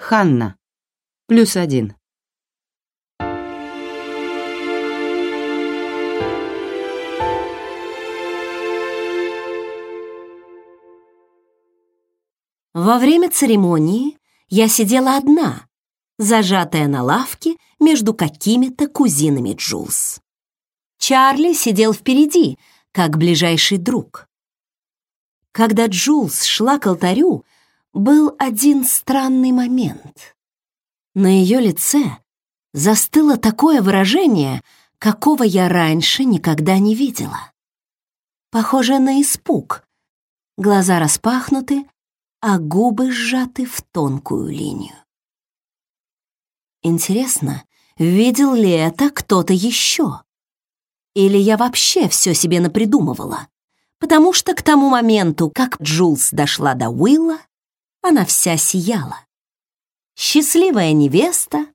Ханна. Плюс один. Во время церемонии я сидела одна, зажатая на лавке между какими-то кузинами Джулс. Чарли сидел впереди, как ближайший друг. Когда Джулс шла к алтарю, был один странный момент. На ее лице застыло такое выражение, какого я раньше никогда не видела. Похоже на испуг. Глаза распахнуты, а губы сжаты в тонкую линию. Интересно, видел ли это кто-то еще? Или я вообще все себе напридумывала? Потому что к тому моменту, как Джулс дошла до Уилла, она вся сияла. Счастливая невеста,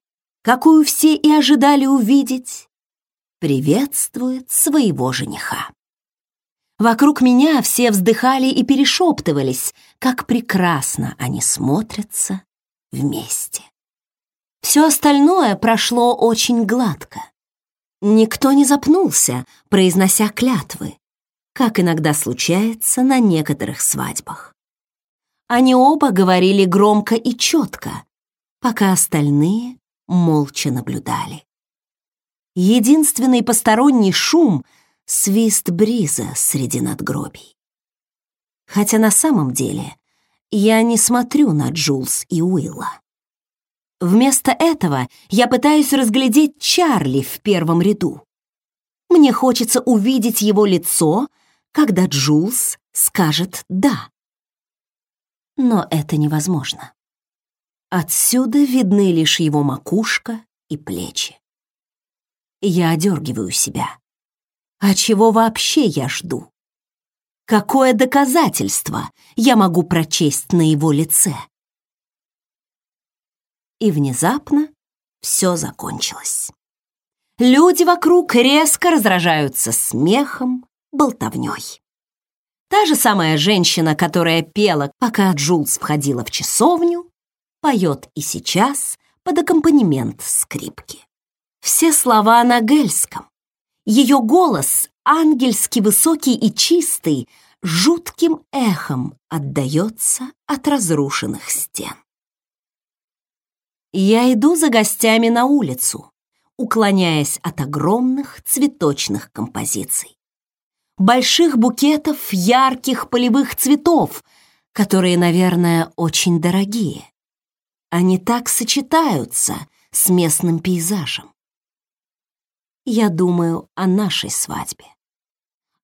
какую все и ожидали увидеть, приветствует своего жениха. Вокруг меня все вздыхали и перешептывались, как прекрасно они смотрятся вместе. Все остальное прошло очень гладко. Никто не запнулся, произнося клятвы, как иногда случается на некоторых свадьбах. Они оба говорили громко и четко, пока остальные молча наблюдали. Единственный посторонний шум — свист бриза среди надгробий. Хотя на самом деле я не смотрю на Джулс и Уилла. Вместо этого я пытаюсь разглядеть Чарли в первом ряду. Мне хочется увидеть его лицо, когда Джулс скажет «да». Но это невозможно. Отсюда видны лишь его макушка и плечи. Я одергиваю себя. А чего вообще я жду? Какое доказательство я могу прочесть на его лице? И внезапно все закончилось. Люди вокруг резко раздражаются смехом, болтовней. Та же самая женщина, которая пела, пока Джулс входила в часовню, поет и сейчас под аккомпанемент скрипки. Все слова на гельском. Ее голос, ангельски высокий и чистый, жутким эхом отдается от разрушенных стен. Я иду за гостями на улицу, уклоняясь от огромных цветочных композиций. Больших букетов ярких полевых цветов, которые, наверное, очень дорогие. Они так сочетаются с местным пейзажем. Я думаю о нашей свадьбе.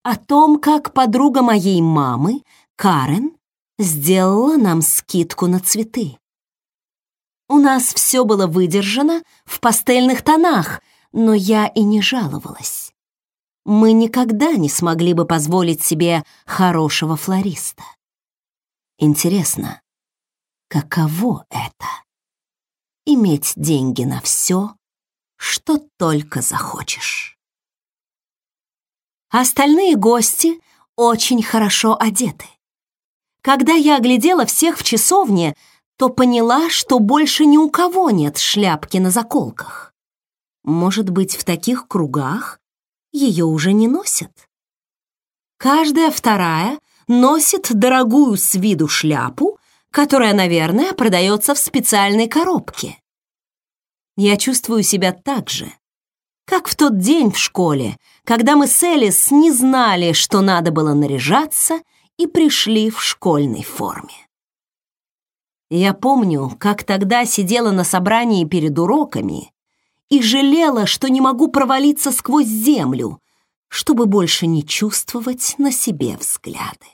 О том, как подруга моей мамы, Карен, сделала нам скидку на цветы. У нас все было выдержано в пастельных тонах, но я и не жаловалась. Мы никогда не смогли бы позволить себе хорошего флориста. Интересно, каково это? Иметь деньги на все, что только захочешь. Остальные гости очень хорошо одеты. Когда я оглядела всех в часовне, то поняла, что больше ни у кого нет шляпки на заколках. Может быть, в таких кругах ее уже не носят? Каждая вторая носит дорогую с виду шляпу, которая, наверное, продается в специальной коробке. Я чувствую себя так же, как в тот день в школе, когда мы с Элис не знали, что надо было наряжаться, и пришли в школьной форме. Я помню, как тогда сидела на собрании перед уроками и жалела, что не могу провалиться сквозь землю, чтобы больше не чувствовать на себе взгляды.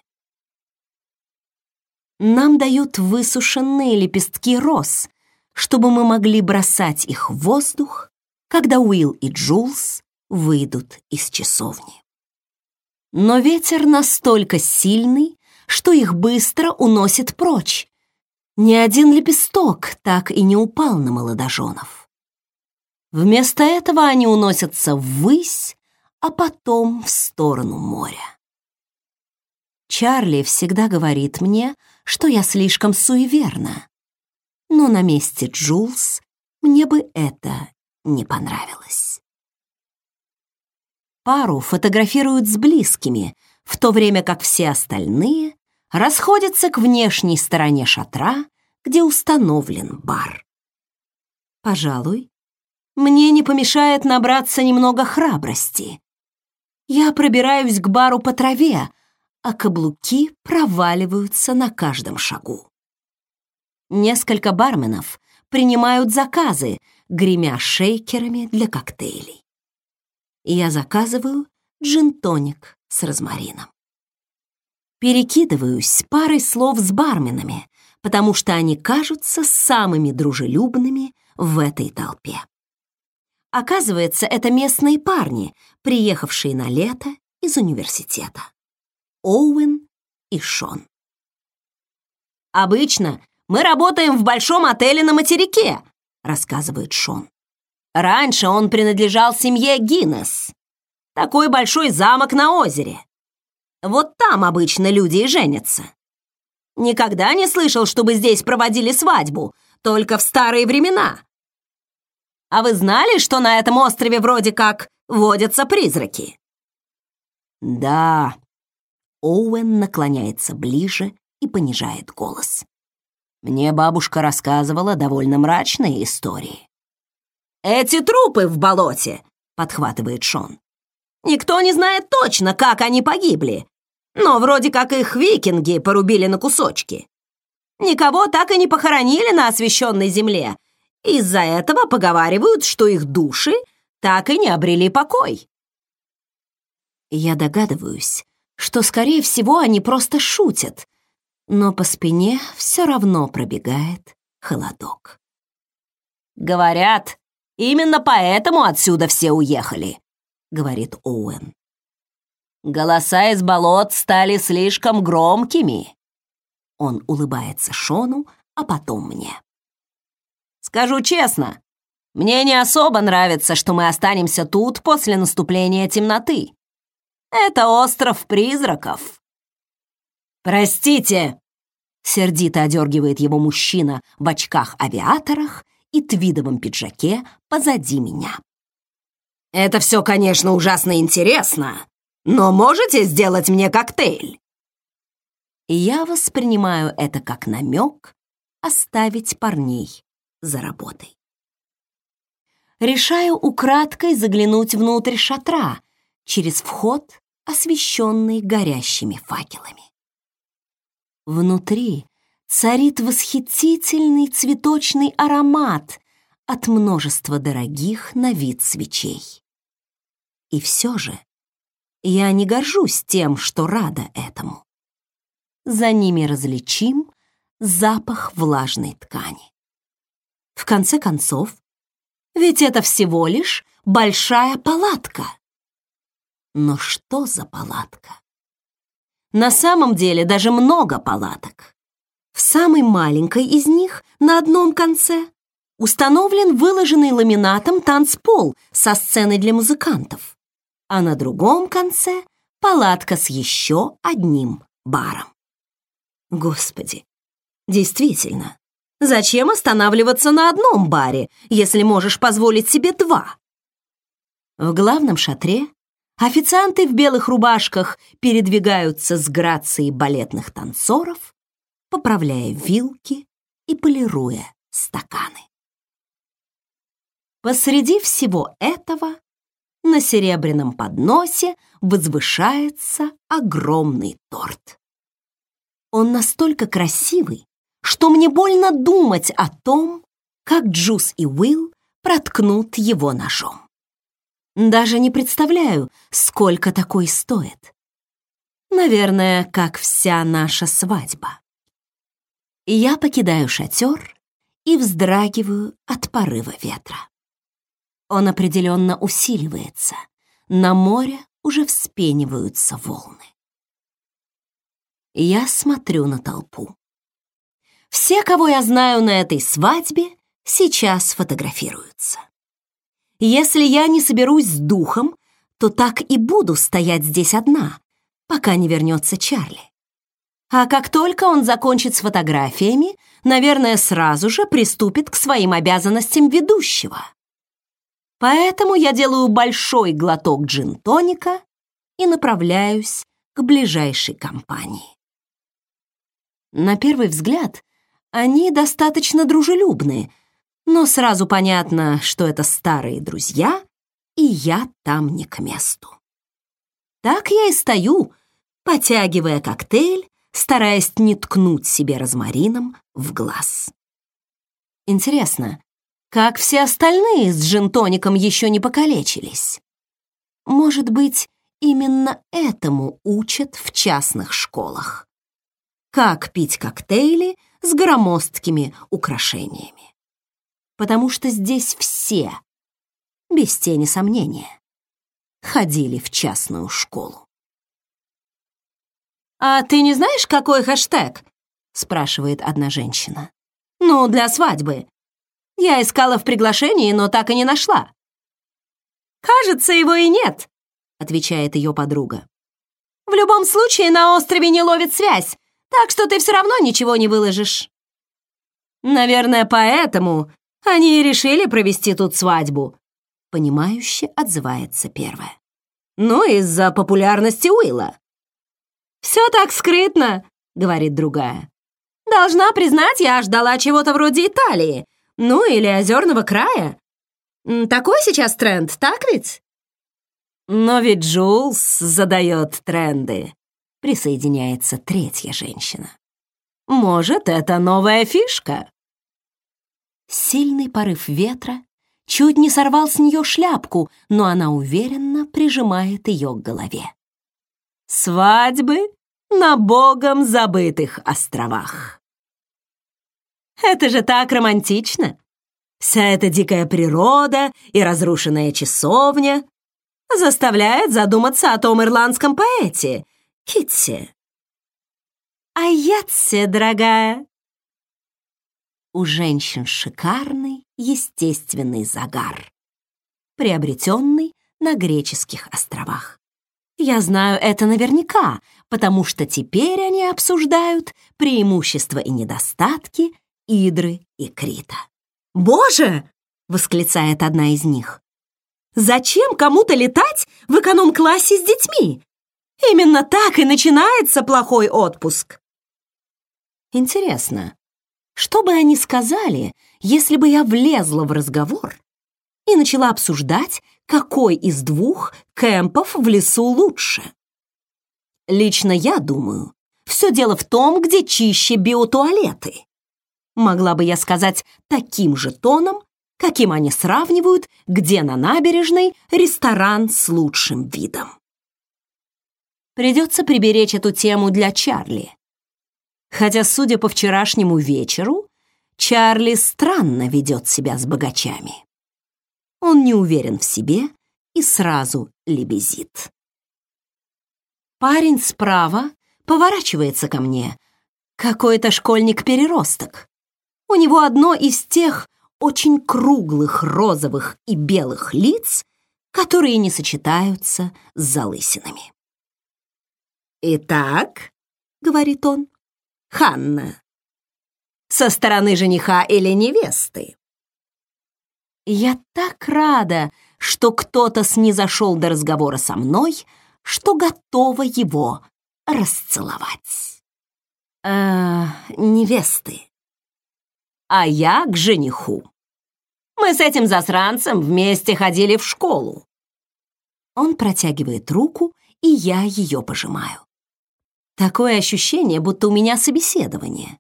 Нам дают высушенные лепестки роз, чтобы мы могли бросать их в воздух, когда Уилл и Джулс выйдут из часовни. Но ветер настолько сильный, что их быстро уносит прочь, ни один лепесток так и не упал на молодоженов. Вместо этого они уносятся ввысь, а потом в сторону моря. Чарли всегда говорит мне, что я слишком суеверна. но на месте Джулс мне бы это не понравилось. Пару фотографируют с близкими, в то время как все остальные расходятся к внешней стороне шатра, где установлен бар. Пожалуй, мне не помешает набраться немного храбрости. Я пробираюсь к бару по траве, а каблуки проваливаются на каждом шагу. Несколько барменов принимают заказы, гремя шейкерами для коктейлей. Я заказываю джин-тоник с розмарином. Перекидываюсь парой слов с барменами, потому что они кажутся самыми дружелюбными в этой толпе. Оказывается, это местные парни, приехавшие на лето из университета. Оуэн и Шон. Обычно мы работаем в большом отеле на материке, рассказывает Шон. Раньше он принадлежал семье Гиннес. Такой большой замок на озере. Вот там обычно люди и женятся. Никогда не слышал, чтобы здесь проводили свадьбу, только в старые времена. А вы знали, что на этом острове вроде как водятся призраки? Да. Оуэн наклоняется ближе и понижает голос. Мне бабушка рассказывала довольно мрачные истории. «Эти трупы в болоте!» — подхватывает Шон. «Никто не знает точно, как они погибли, но вроде как их викинги порубили на кусочки. Никого так и не похоронили на освященной земле. Из-за этого поговаривают, что их души так и не обрели покой. Я догадываюсь, что, скорее всего, они просто шутят, но по спине все равно пробегает холодок. «Говорят, именно поэтому отсюда все уехали», — говорит Оуэн. «Голоса из болот стали слишком громкими». Он улыбается Шону, а потом мне. «Скажу честно, мне не особо нравится, что мы останемся тут после наступления темноты. Это остров призраков. «Простите!» — сердито одергивает его мужчина в очках-авиаторах и твидовом пиджаке позади меня. «Это все, конечно, ужасно интересно, но можете сделать мне коктейль?» Я воспринимаю это как намек оставить парней за работой. Решаю украдкой заглянуть внутрь шатра через вход, освещенный горящими факелами. Внутри царит восхитительный цветочный аромат от множества дорогих на вид свечей. И все же я не горжусь тем, что рада этому. За ними различим запах влажной ткани. В конце концов, ведь это всего лишь большая палатка. Но что за палатка? На самом деле даже много палаток. В самой маленькой из них, на одном конце, установлен выложенный ламинатом танцпол со сценой для музыкантов, а на другом конце палатка с еще одним баром. Господи, действительно, зачем останавливаться на одном баре, если можешь позволить себе два? В главном шатре Официанты в белых рубашках передвигаются с грацией балетных танцоров, поправляя вилки и полируя стаканы. Посреди всего этого на серебряном подносе возвышается огромный торт. Он настолько красивый, что мне больно думать о том, как Джус и Уилл проткнут его ножом. Даже не представляю, сколько такой стоит. Наверное, как вся наша свадьба. Я покидаю шатер и вздрагиваю от порыва ветра. Он определенно усиливается. На море уже вспениваются волны. Я смотрю на толпу. Все, кого я знаю на этой свадьбе, сейчас фотографируются. Если я не соберусь с духом, то так и буду стоять здесь одна, пока не вернется Чарли. А как только он закончит с фотографиями, наверное, сразу же приступит к своим обязанностям ведущего. Поэтому я делаю большой глоток джин-тоника и направляюсь к ближайшей компании. На первый взгляд, они достаточно дружелюбны, но сразу понятно, что это старые друзья, и я там не к месту. Так я и стою, потягивая коктейль, стараясь не ткнуть себе розмарином в глаз. Интересно, как все остальные с джин-тоником еще не покалечились? Может быть, именно этому учат в частных школах. Как пить коктейли с громоздкими украшениями. Потому что здесь все, без тени сомнения, ходили в частную школу. «А ты не знаешь, какой хэштег?» — спрашивает одна женщина. «Ну, для свадьбы. Я искала в приглашении, но так и не нашла». «Кажется, его и нет», — отвечает ее подруга. «В любом случае на острове не ловит связь, так что ты все равно ничего не выложишь». «Наверное, поэтому они и решили провести тут свадьбу», — понимающе отзывается первая. «Ну, из-за популярности Уилла». «Все так скрытно», — говорит другая. «Должна признать, я ждала чего-то вроде Италии, ну или озерного края. Такой сейчас тренд, так ведь?» «Но ведь Джулс задает тренды», — присоединяется третья женщина. «Может, это новая фишка?» Сильный порыв ветра чуть не сорвал с нее шляпку, но она уверенно прижимает ее к голове. «Свадьбы на богом забытых островах». «Это же так романтично!» Вся эта дикая природа и разрушенная часовня заставляет задуматься о том ирландском поэте Китсе. Аятсе, дорогая. У женщин шикарный естественный загар, приобретенный на греческих островах. Я знаю это наверняка, потому что теперь они обсуждают преимущества и недостатки Идры и Крита. «Боже!» — восклицает одна из них. Зачем кому-то летать в эконом-классе с детьми? Именно так и начинается плохой отпуск. Интересно, что бы они сказали, если бы я влезла в разговор и начала обсуждать, какой из двух кемпов в лесу лучше? Лично я думаю, все дело в том, где чище биотуалеты. Могла бы я сказать таким же тоном, каким они сравнивают, где на набережной ресторан с лучшим видом. Придется приберечь эту тему для Чарли. Хотя, судя по вчерашнему вечеру, Чарли странно ведет себя с богачами. Он не уверен в себе и сразу лебезит. Парень справа поворачивается ко мне. Какой-то школьник-переросток. У него одно из тех очень круглых розовых и белых лиц, которые не сочетаются с залысинами. «Итак», — говорит он, — «Ханна, со стороны жениха или невесты?» Я так рада, что кто-то снизошел до разговора со мной, что готова его расцеловать. «Э, невесты», а я к жениху. Мы с этим засранцем вместе ходили в школу. Он протягивает руку, и я ее пожимаю. Такое ощущение, будто у меня собеседование.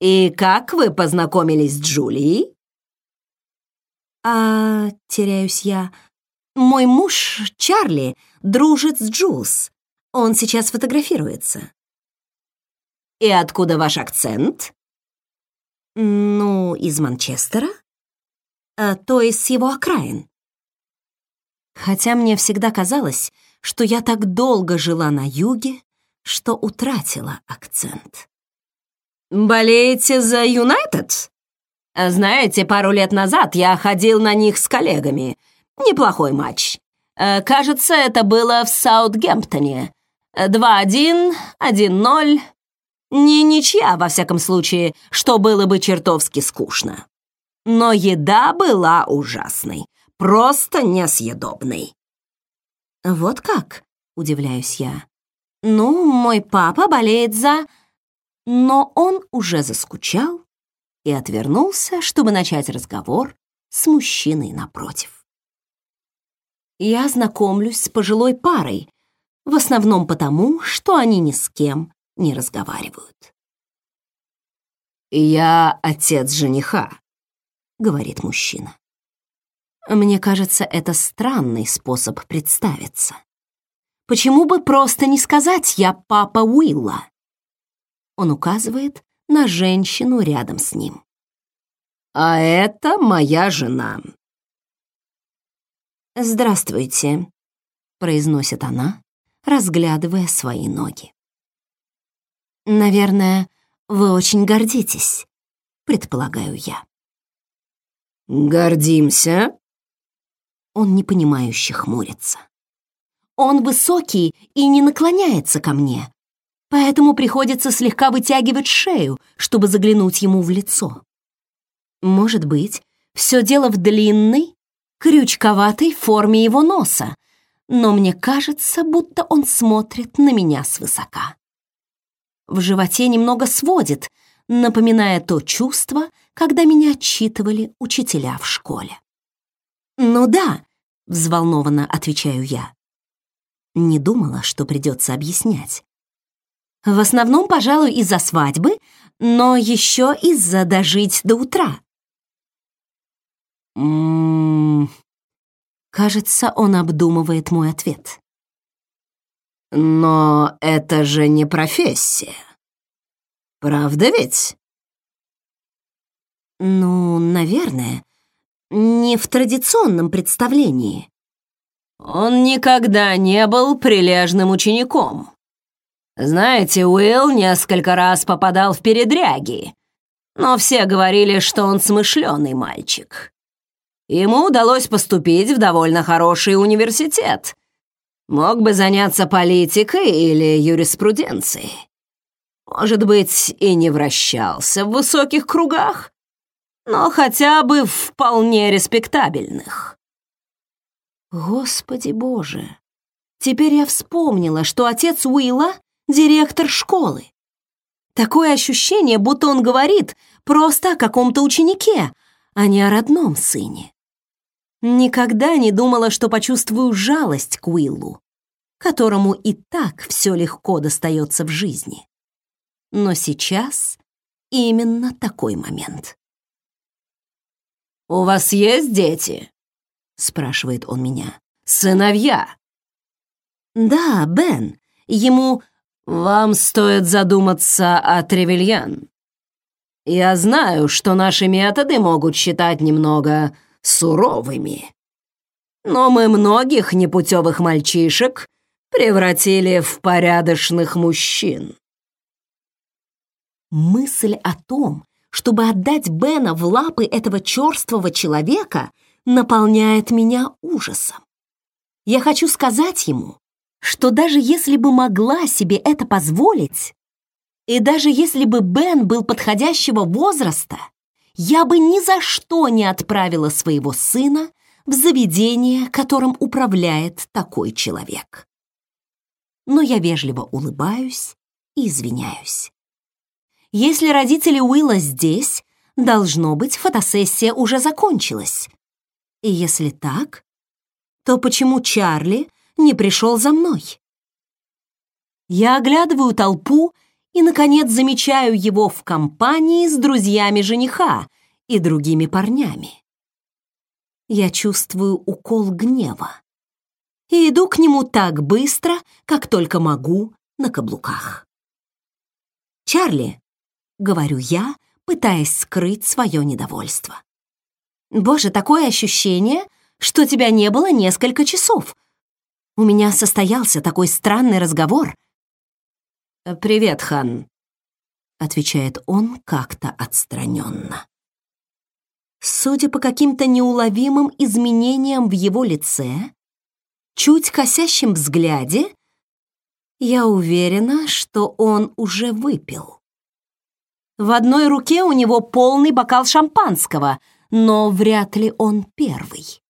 «И как вы познакомились с Джулией?» «А, теряюсь я. Мой муж, Чарли, дружит с Джулс. Он сейчас фотографируется». «И откуда ваш акцент?» Ну, из Манчестера? А, то есть с его окраин. Хотя мне всегда казалось, что я так долго жила на юге, что утратила акцент. «Болеете за Юнайтед?» «Знаете, пару лет назад я ходил на них с коллегами. Неплохой матч. Э, кажется, это было в Саутгемптоне. Два-один, один-ноль. Не ничья, во всяком случае, что было бы чертовски скучно. Но еда была ужасной, просто несъедобной. Вот как, удивляюсь я. Ну, мой папа болеет за... Но он уже заскучал и отвернулся, чтобы начать разговор с мужчиной напротив. Я знакомлюсь с пожилой парой, в основном потому, что они ни с кем не разговаривают. «Я отец жениха», — говорит мужчина. Мне кажется, это странный способ представиться. Почему бы просто не сказать «я папа Уилла»? Он указывает на женщину рядом с ним. «А это моя жена». «Здравствуйте», — произносит она, разглядывая свои ноги. «Наверное, вы очень гордитесь», — предполагаю я. «Гордимся?» Он непонимающе хмурится. Он высокий и не наклоняется ко мне, поэтому приходится слегка вытягивать шею, чтобы заглянуть ему в лицо. Может быть, все дело в длинной, крючковатой форме его носа, но мне кажется, будто он смотрит на меня свысока. В животе немного сводит, напоминая то чувство, когда меня отчитывали учителя в школе. «Ну да», — взволнованно отвечаю я. Не думала, что придется объяснять. В основном, пожалуй, из-за свадьбы, но еще из-за дожить до утра. М Кажется, он обдумывает мой ответ. Но это же не профессия. Правда ведь? Ну, наверное, не в традиционном представлении. Он никогда не был прилежным учеником. Знаете, Уилл несколько раз попадал в передряги, но все говорили, что он смышленый мальчик. Ему удалось поступить в довольно хороший университет. Мог бы заняться политикой или юриспруденцией. Может быть, и не вращался в высоких кругах, но хотя бы вполне респектабельных. Господи боже, теперь я вспомнила, что отец Уилла директор школы. Такое ощущение, будто он говорит просто о каком-то ученике, а не о родном сыне. Никогда не думала, что почувствую жалость к Уиллу, которому и так все легко достается в жизни. Но сейчас именно такой момент. «У вас есть дети?» — спрашивает он меня. «Сыновья?» «Да, Бен. Ему вам стоит задуматься о Тревельян. Я знаю, что наши методы могут считать немного суровыми. Но мы многих непутевых мальчишек превратили в порядочных мужчин. Мысль о том, чтобы отдать Бена в лапы этого черствого человека, наполняет меня ужасом. Я хочу сказать ему, что даже если бы могла себе это позволить, и даже если бы Бен был подходящего возраста, я бы ни за что не отправила своего сына в заведение, которым управляет такой человек. Но я вежливо улыбаюсь и извиняюсь. Если родители Уилла здесь, должно быть, фотосессия уже закончилась. И если так, то почему Чарли не пришел за мной. Я оглядываю толпу и, наконец, замечаю его в компании с друзьями жениха и другими парнями. Я чувствую укол гнева и иду к нему так быстро, как только могу на каблуках. «Чарли», — говорю я, пытаясь скрыть свое недовольство. «Боже, такое ощущение, что тебя не было несколько часов. У меня состоялся такой странный разговор. «Привет, Хан», — отвечает он как-то отстраненно. Судя по каким-то неуловимым изменениям в его лице, чуть косящем взгляде, Я уверена, что он уже выпил. В одной руке у него полный бокал шампанского, но вряд ли он первый.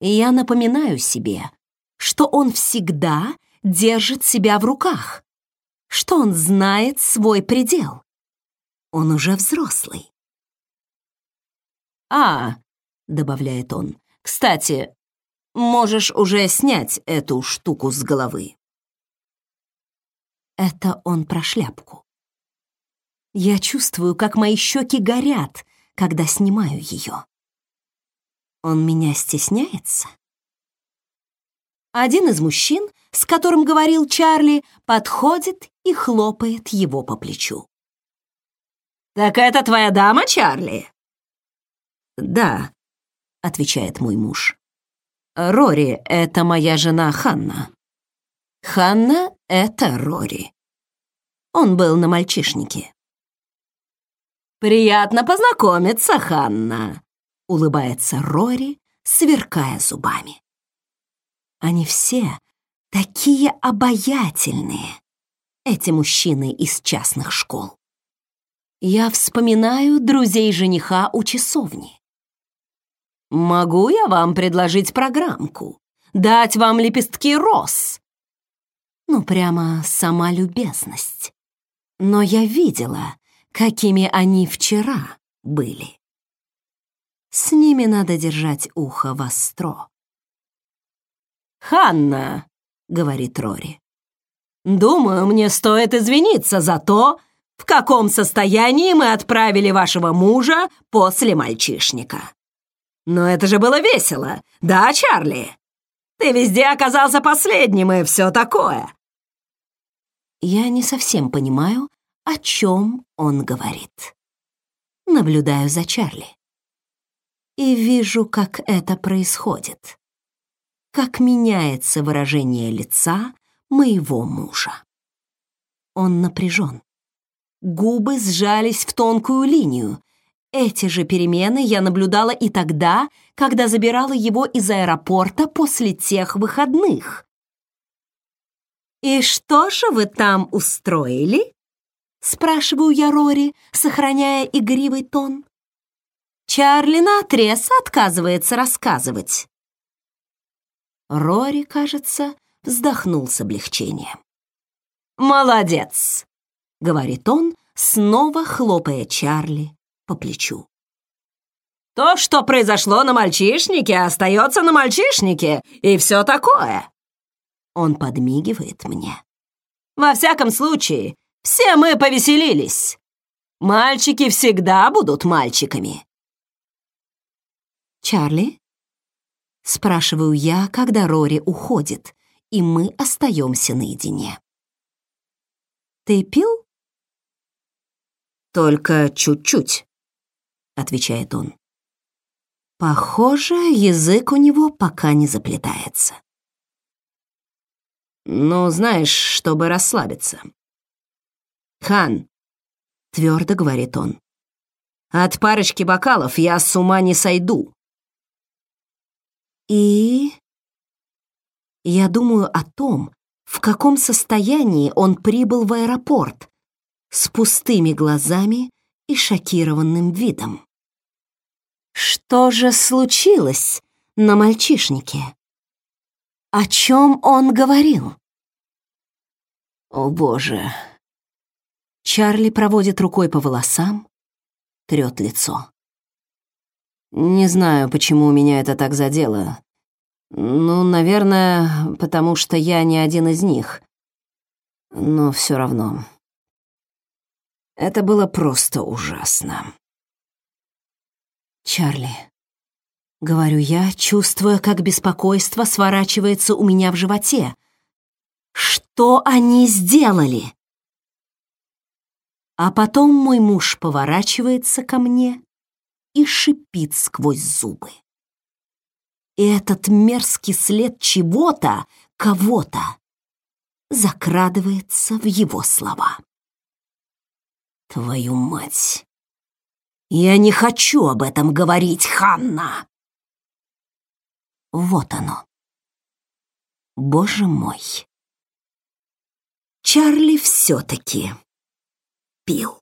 Я напоминаю себе, что он всегда держит себя в руках, что он знает свой предел. Он уже взрослый. «А», — добавляет он, — «кстати, можешь уже снять эту штуку с головы». Это он про шляпку. Я чувствую, как мои щеки горят, когда снимаю ее. Он меня стесняется? Один из мужчин, с которым говорил Чарли, подходит и хлопает его по плечу. «Так это твоя дама, Чарли?» «Да», — отвечает мой муж. «Рори — это моя жена Ханна». «Ханна — это Рори». Он был на мальчишнике. «Приятно познакомиться, Ханна», — улыбается Рори, сверкая зубами. Они все такие обаятельные, эти мужчины из частных школ. Я вспоминаю друзей жениха у часовни. «Могу я вам предложить программку? Дать вам лепестки роз?» Ну, прямо сама любезность. Но я видела, какими они вчера были. С ними надо держать ухо востро. «Ханна», — говорит Рори, — «думаю, мне стоит извиниться за то, в каком состоянии мы отправили вашего мужа после мальчишника. Но это же было весело, да, Чарли? Ты везде оказался последним и все такое». Я не совсем понимаю, о чем он говорит. Наблюдаю за Чарли. И вижу, как это происходит. Как меняется выражение лица моего мужа. Он напряжен. Губы сжались в тонкую линию. Эти же перемены я наблюдала и тогда, когда забирала его из аэропорта после тех выходных. «И что же вы там устроили?» Спрашиваю я Рори, сохраняя игривый тон. Чарли наотрез отказывается рассказывать. Рори, кажется, вздохнул с облегчением. «Молодец!» — говорит он, снова хлопая Чарли по плечу. «То, что произошло на мальчишнике, остается на мальчишнике, и все такое!» Он подмигивает мне. «Во всяком случае, все мы повеселились. Мальчики всегда будут мальчиками. Чарли? Спрашиваю я, когда Рори уходит, и мы остаемся наедине. Ты пил? Только чуть-чуть, отвечает он. Похоже, язык у него пока не заплетается. Ну, знаешь, чтобы расслабиться. «Хан», — твердо говорит он, — «от парочки бокалов я с ума не сойду». И... Я думаю о том, в каком состоянии он прибыл в аэропорт, с пустыми глазами и шокированным видом. Что же случилось на мальчишнике? О чем он говорил? О, Боже, Чарли проводит рукой по волосам, трёт лицо. Не знаю, почему меня это так задело. Ну, наверное, потому что я не один из них. Но все равно. Это было просто ужасно. Чарли, говорю я, чувствуя, как беспокойство сворачивается у меня в животе. Что они сделали? А потом мой муж поворачивается ко мне и шипит сквозь зубы. И этот мерзкий след чего-то, кого-то, закрадывается в его слова. Твою мать! Я не хочу об этом говорить, Ханна! Вот оно. Боже мой! Чарли все-таки пил.